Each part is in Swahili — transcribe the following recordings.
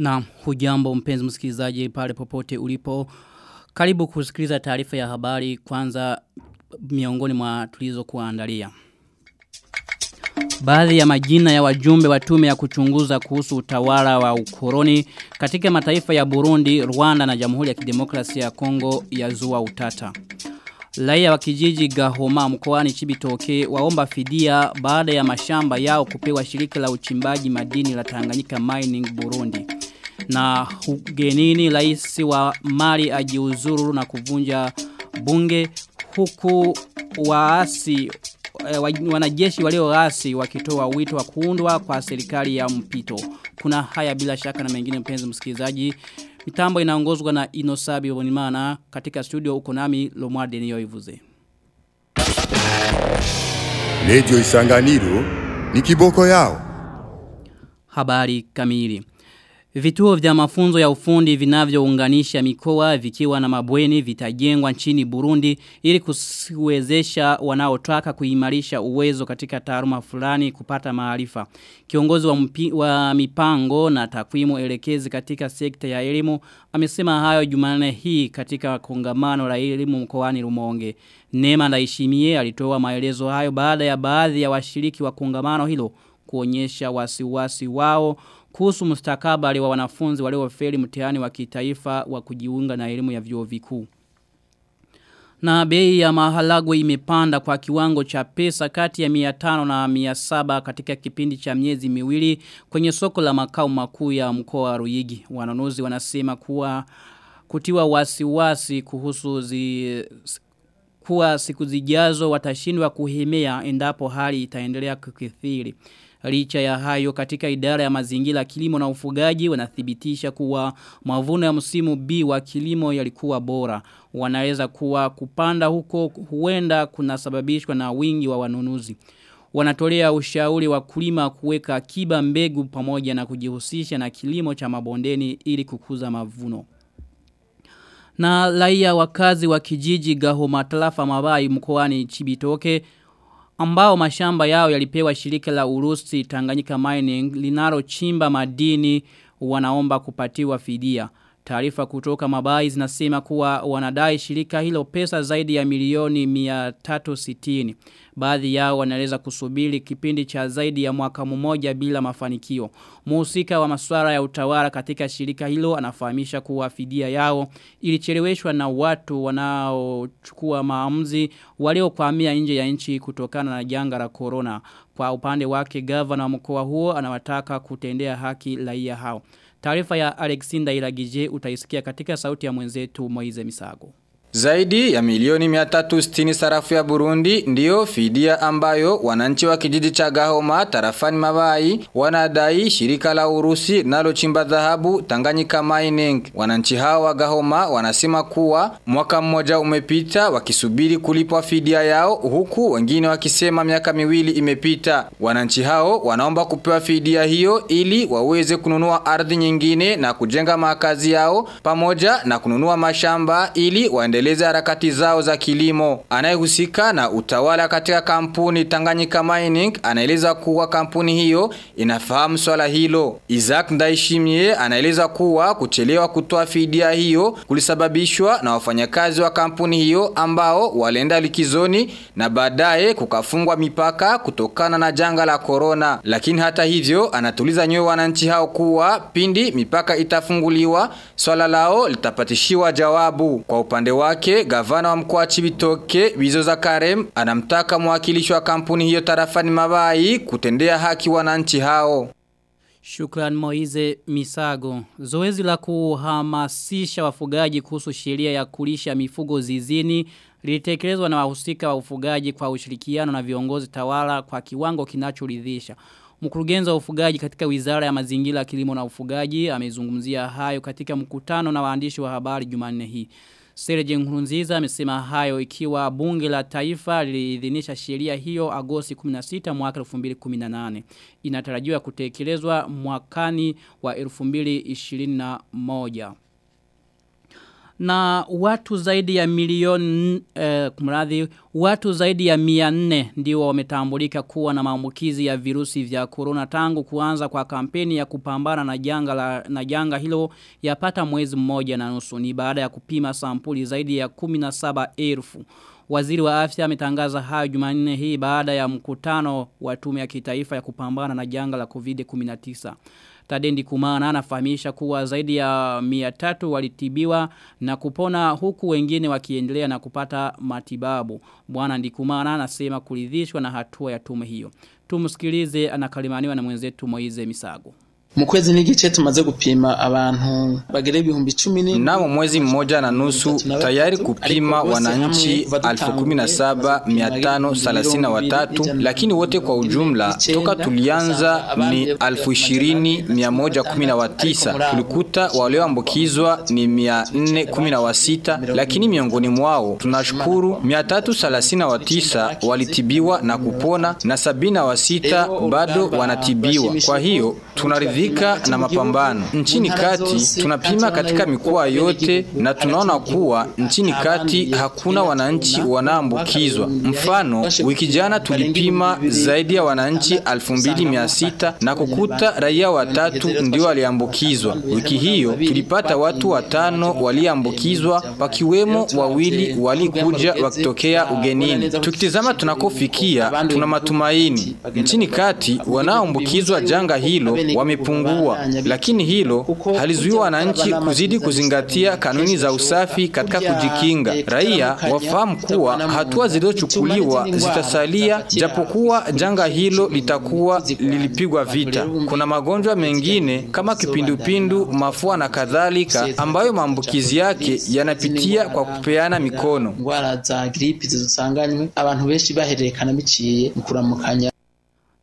Na hujambo mpenzi msikilizaji pale popote ulipo. Karibu kusikiliza taarifa ya habari kwanza miongoni mwa tulizo kuandalia. Baadhi ya majina ya wajumbe wa tume ya kuchunguza kuhusu utawala wa ukoloni katika mataifa ya Burundi, Rwanda na Jamhuri ya Kidemokrasia ya Kongo yazua utata. Raia wa kijiji Gahoma mkoani Chibitoke waomba fidia baada ya mashamba yao kupewa shirika la uchimbaji madini la Tanganyika Mining Burundi. Na ugenini rais wa Mali ajiuzuru na kuvunja bunge huku waasi wanajeshi walioasi wakitoa wito wa kuundwa kwa serikali ya mpito. Kuna haya bila shaka na mengine mpenzi msikilizaji. Mitambo inaongozwa na Inosabi Bonimana katika studio uko nami Lomwarde Niyoivuze. Radio Isanganiro ni kiboko yao. Habari kamili. Vituo vya mafunzo ya ufundi vinavyounganisha mikoa vikiwa na mabweni vitajengwa nchini Burundi ili kuwezesha wanaotaka kuimarisha uwezo katika taaluma fulani kupata maarifa. Kiongozi wa, mpi, wa mipango na takwimu elekezi katika sekta ya elimu amesema hayo Jumanne hii katika kongamano la elimu mkoani Rumonge. Nema Ndaishimie alitoa maelezo hayo baada ya baadhi ya washiriki wa kongamano hilo kuonyesha wasiwasi wao kuhusu mustakabali wa wanafunzi waliofeli mtihani wa kitaifa wa kujiunga na elimu ya vyuo vikuu. Na bei ya maharagwe imepanda kwa kiwango cha pesa kati ya 500 na 700 katika kipindi cha miezi miwili kwenye soko la makao makuu ya mkoa wa Ruyigi. Wanunuzi wanasema kuwa kutiwa wasiwasi kuhusu zi, kuwa siku zijazo watashindwa kuhimea endapo hali itaendelea kukithiri. Licha ya hayo katika idara ya mazingira kilimo na ufugaji wanathibitisha kuwa mavuno ya msimu B wa kilimo yalikuwa bora. Wanaweza kuwa kupanda huko huenda kunasababishwa na wingi wa wanunuzi. Wanatolea ushauri wa kulima kuweka akiba mbegu pamoja na kujihusisha na kilimo cha mabondeni ili kukuza mavuno. Na raia wakazi wa kijiji Gahoma tarafa mabai mkoani Chibitoke ambao mashamba yao yalipewa shirika la Urusi Tanganyika Mining linalochimba madini wanaomba kupatiwa fidia. Taarifa kutoka mabai zinasema kuwa wanadai shirika hilo pesa zaidi ya milioni 360. Baadhi yao wanaeleza kusubiri kipindi cha zaidi ya mwaka mmoja bila mafanikio. Muhusika wa maswara ya utawala katika shirika hilo anafahamisha kuwa fidia yao ilicheleweshwa na watu wanaochukua maamuzi waliokwamia nje ya nchi kutokana na janga la corona. Kwa upande wake gavana wa mkoa huo anawataka kutendea haki raia hao. Taarifa ya Alexander Ilagije utaisikia katika sauti ya mwenzetu Moize Misago. Zaidi ya milioni 360 sarafu ya Burundi ndiyo fidia ambayo wananchi wa kijiji cha Gahoma tarafani Mabai wanadai shirika la Urusi nalo chimba dhahabu Tanganyika Mining. Wananchi hao wa Gahoma wanasema kuwa mwaka mmoja umepita wakisubiri kulipwa fidia yao huku wengine wakisema miaka miwili imepita. Wananchi hao wanaomba kupewa fidia hiyo ili waweze kununua ardhi nyingine na kujenga makazi yao pamoja na kununua mashamba ili waende kuendeleza harakati zao za kilimo. Anayehusika na utawala katika kampuni Tanganyika Mining anaeleza kuwa kampuni hiyo inafahamu swala hilo. Isaac Ndaishimie anaeleza kuwa kuchelewa kutoa fidia hiyo kulisababishwa na wafanyakazi wa kampuni hiyo ambao walienda likizoni na baadaye kukafungwa mipaka kutokana na janga la corona. Lakini hata hivyo anatuliza nyoyo wananchi hao kuwa pindi mipaka itafunguliwa swala lao litapatishiwa jawabu. Kwa upande wa wake gavana wa mkoa Chibitoke Bizoza Karem anamtaka mwakilishi wa kampuni hiyo tarafani Mabai kutendea haki wananchi hao. Shukran Moize Misago. Zoezi la kuhamasisha wafugaji kuhusu sheria ya kulisha mifugo zizini lilitekelezwa na wahusika wa ufugaji kwa ushirikiano na viongozi tawala kwa kiwango kinachoridhisha. Mkurugenzi wa ufugaji katika Wizara ya Mazingira, Kilimo na Ufugaji amezungumzia hayo katika mkutano na waandishi wa habari Jumanne hii. Serge Nkurunziza amesema hayo ikiwa bunge la taifa liliidhinisha sheria hiyo Agosti 16 mwaka 2018. Inatarajiwa kutekelezwa mwakani wa 2021. Na watu zaidi ya milioni eh, kumradhi watu zaidi ya 400 ndio wametambulika kuwa na maambukizi ya virusi vya corona tangu kuanza kwa kampeni ya kupambana na janga la na janga hilo yapata mwezi mmoja na nusu. Ni baada ya kupima sampuli zaidi ya 17,000 Waziri wa afya ametangaza hayo Jumanne hii baada ya mkutano wa tume ya kitaifa ya kupambana na janga la COVID-19. Tadendi Kumana anafahamisha kuwa zaidi ya 300 walitibiwa na kupona huku wengine wakiendelea na kupata matibabu. Bwana Ndikumana anasema kuridhishwa na hatua ya tume hiyo. Tumsikilize anakalimaniwa na mwenzetu Moize Misago. Mu kwezi n'igice tumaze gupima abantu bagera ibihumbi 10 Mnamo mwezi mmoja na nusu tayari kupima wananchi 17533 lakini wote kwa ujumla toka tulianza ni 20119 tulikuta walioambukizwa ni 416 lakini miongoni mwao tunashukuru 339 walitibiwa na kupona na 76 bado wanatibiwa. Kwa hiyo tunaridhika na mapambano. Nchini kati tunapima katika mikoa yote na tunaona kuwa nchini kati hakuna wananchi wanaambukizwa. Mfano, wiki jana tulipima zaidi ya wananchi 2600 na kukuta raia watatu ndio waliambukizwa. Wiki hiyo tulipata watu watano waliambukizwa wakiwemo wawili walikuja wakitokea ugenini. Tukitizama tunakofikia tuna matumaini. Nchini kati wanaoambukizwa janga hilo wamepungua lakini hilo halizuii wananchi kuzidi kuzingatia kanuni za usafi katika kujikinga. Raia wafahamu kuwa hatua zilizochukuliwa zitasalia japokuwa janga hilo litakuwa lilipigwa vita. Kuna magonjwa mengine kama kipindupindu, mafua na kadhalika ambayo maambukizi yake yanapitia kwa kupeana mikono.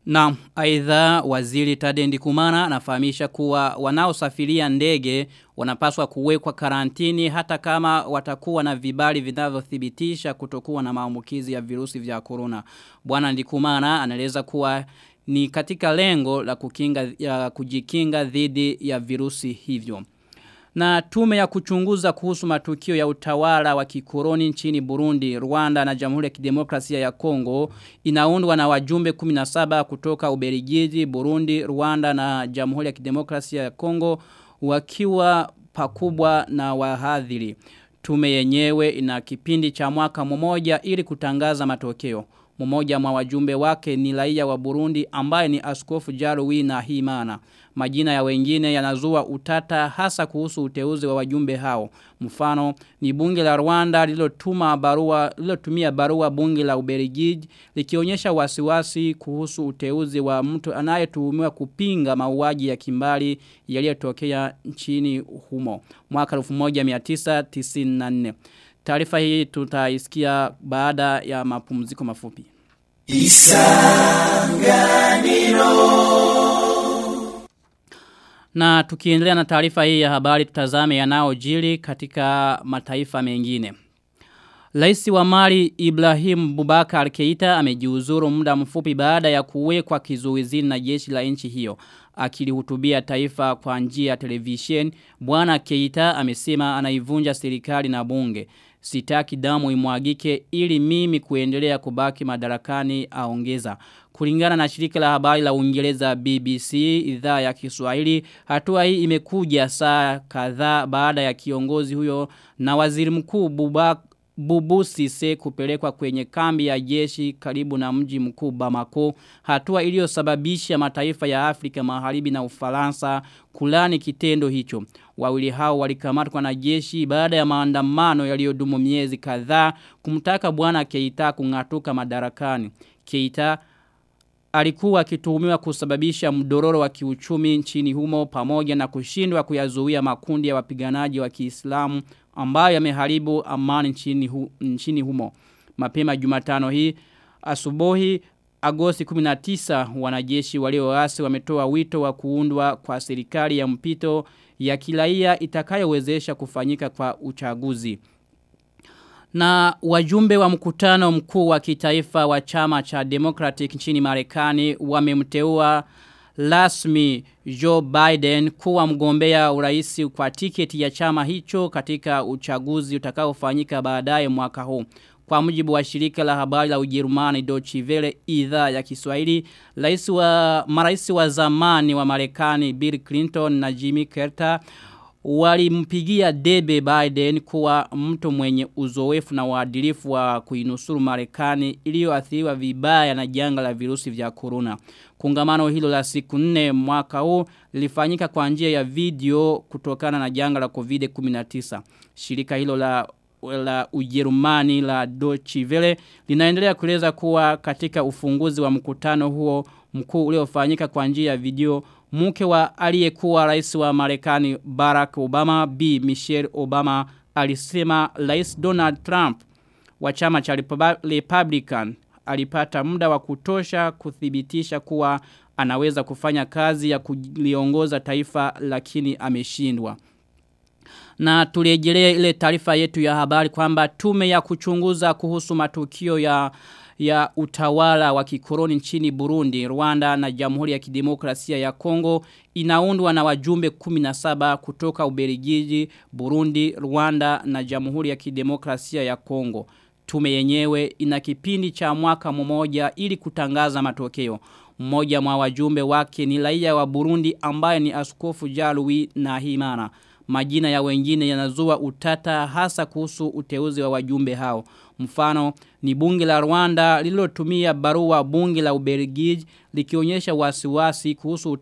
Na aidha waziri tade Kumana anafahamisha kuwa wanaosafiria ndege wanapaswa kuwekwa karantini hata kama watakuwa na vibali vinavyothibitisha kutokuwa na maambukizi ya virusi vya corona. Bwana Ndikumana anaeleza kuwa ni katika lengo la kukinga ya kujikinga dhidi ya virusi hivyo. Na tume ya kuchunguza kuhusu matukio ya utawala wa kikoroni nchini Burundi, Rwanda na Jamhuri ya Kidemokrasia ya Kongo inaundwa na wajumbe 17 kutoka Ubelgiji, Burundi, Rwanda na Jamhuri ya Kidemokrasia ya Kongo wakiwa pakubwa na wahadhiri. Tume yenyewe ina kipindi cha mwaka mmoja ili kutangaza matokeo. Mmoja mwa wajumbe wake ni raia wa Burundi ambaye ni askofu Jarwi na Himana. Majina ya wengine yanazua utata hasa kuhusu uteuzi wa wajumbe hao. Mfano ni bunge la Rwanda lililotuma barua lilotumia barua bunge la Uberigiji likionyesha wasiwasi kuhusu uteuzi wa mtu anayetuhumiwa kupinga mauaji ya kimbali yaliyotokea nchini humo mwaka 1994. Taarifa hii tutaisikia baada ya mapumziko mafupi. Isanganiro Na tukiendelea na taarifa hii ya habari tutazame yanayojiri katika mataifa mengine. Rais wa Mali Ibrahim Bubakar Keita amejiuzuru muda mfupi baada ya kuwekwa kizuizini na jeshi la nchi hiyo. Akilihutubia taifa kwa njia ya televisheni, bwana Keita amesema anaivunja serikali na bunge. Sitaki damu imwagike ili mimi kuendelea kubaki madarakani aongeza. Kulingana na shirika la habari la Uingereza BBC idhaa ya Kiswahili, hatua hii imekuja saa kadhaa baada ya kiongozi huyo na waziri mkuu Bubak Bubu Sise kupelekwa kwenye kambi ya jeshi karibu na mji mkuu Bamako, hatua iliyosababisha mataifa ya Afrika Magharibi na Ufaransa kulani kitendo hicho. Wawili hao walikamatwa na jeshi baada ya maandamano yaliyodumu miezi kadhaa kumtaka bwana Keita kung'atuka madarakani. Keita alikuwa akituhumiwa kusababisha mdororo wa kiuchumi nchini humo pamoja na kushindwa kuyazuia makundi ya wapiganaji wa Kiislamu ambayo yameharibu amani nchini, hu, nchini humo. Mapema Jumatano hii asubuhi Agosti 19 wanajeshi walioasi wametoa wito wa kuundwa kwa serikali ya mpito ya kiraia itakayowezesha kufanyika kwa uchaguzi. Na wajumbe wa mkutano mkuu wa kitaifa wa chama cha Democratic nchini Marekani wamemteua rasmi Joe Biden kuwa mgombea urais kwa tiketi ya chama hicho katika uchaguzi utakaofanyika baadaye mwaka huu. Kwa mujibu wa shirika la habari la Ujerumani Deutsche Welle idhaa ya Kiswahili, rais wa marais wa zamani wa Marekani Bill Clinton na Jimmy Carter walimpigia debe Biden kuwa mtu mwenye uzoefu na uadilifu wa kuinusuru Marekani iliyoathiriwa vibaya na janga la virusi vya corona. Kongamano hilo la siku nne mwaka huu lilifanyika kwa njia ya video kutokana na janga la COVID-19. Shirika hilo la la Ujerumani la Deutsche Welle linaendelea kueleza kuwa katika ufunguzi wa mkutano huo mkuu uliofanyika kwa njia ya video mke wa aliyekuwa rais wa Marekani Barack Obama B Michelle Obama alisema rais Donald Trump wa chama cha Republican alipata muda wa kutosha kuthibitisha kuwa anaweza kufanya kazi ya kuliongoza taifa lakini ameshindwa. Na tulejelea ile taarifa yetu ya habari kwamba tume ya kuchunguza kuhusu matukio ya ya utawala wa kikoroni nchini Burundi, Rwanda na Jamhuri ya Kidemokrasia ya Kongo inaundwa na wajumbe 17 kutoka Ubelgiji, Burundi, Rwanda na Jamhuri ya Kidemokrasia ya Kongo. Tume yenyewe ina kipindi cha mwaka mmoja ili kutangaza matokeo. Mmoja mwa wajumbe wake ni raia wa Burundi ambaye ni Askofu Jalwi na Himana. Majina ya wengine yanazua utata hasa kuhusu uteuzi wa wajumbe hao. Mfano ni bunge la Rwanda lililotumia barua bunge la Ubelgiji likionyesha wasiwasi kuhusu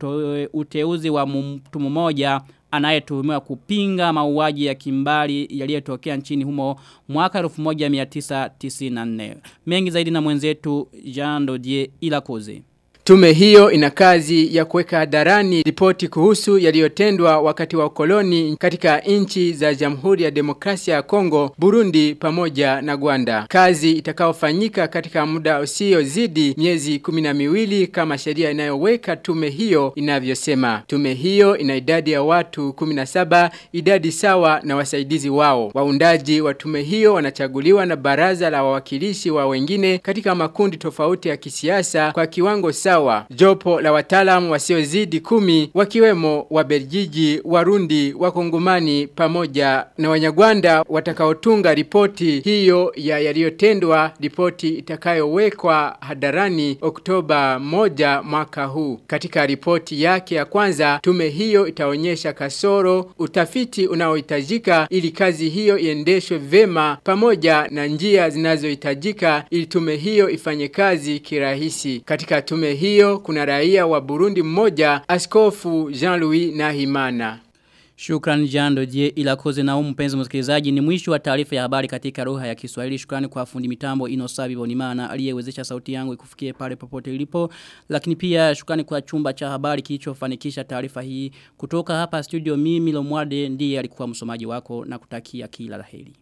uteuzi wa mtu mmoja anayetuhumiwa kupinga mauaji ya kimbali yaliyotokea nchini humo mwaka 1994. Mengi zaidi na mwenzetu Jean Dodier Ilakoze. Tume hiyo ina kazi ya kuweka hadharani ripoti kuhusu yaliyotendwa wakati wa ukoloni katika nchi za Jamhuri ya Demokrasia ya Kongo, Burundi pamoja na Rwanda. Kazi itakaofanyika katika muda usiozidi miezi kumi na miwili kama sheria inayoweka tume hiyo inavyosema. Tume hiyo ina idadi ya watu 17, idadi sawa na wasaidizi wao. Waundaji wa tume hiyo wanachaguliwa na baraza la wawakilishi wa wengine katika makundi tofauti ya kisiasa kwa kiwango sawa sawa. Jopo la wataalamu wasiozidi kumi wakiwemo wa Belgiji, Warundi, Wakongomani pamoja na Wanyagwanda watakaotunga ripoti hiyo ya yaliyotendwa, ripoti itakayowekwa hadharani Oktoba moja mwaka huu. Katika ripoti yake ya kwanza, tume hiyo itaonyesha kasoro, utafiti unaohitajika ili kazi hiyo iendeshwe vema pamoja na njia zinazohitajika ili tume hiyo ifanye kazi kirahisi. Katika tume hiyo hiyo kuna raia wa Burundi mmoja askofu Jean-Louis Nahimana. Shukran Jando je ila koze na mpenzi msikilizaji ni mwisho wa taarifa ya habari katika roha ya Kiswahili. Shukrani kwa fundi mitambo Inosabi Bonimana aliyewezesha sauti yangu ikufikie pale popote ilipo. Lakini pia shukrani kwa chumba cha habari kilichofanikisha taarifa hii kutoka hapa studio mimi Lomwade ndiye alikuwa msomaji wako na kutakia kila la heri.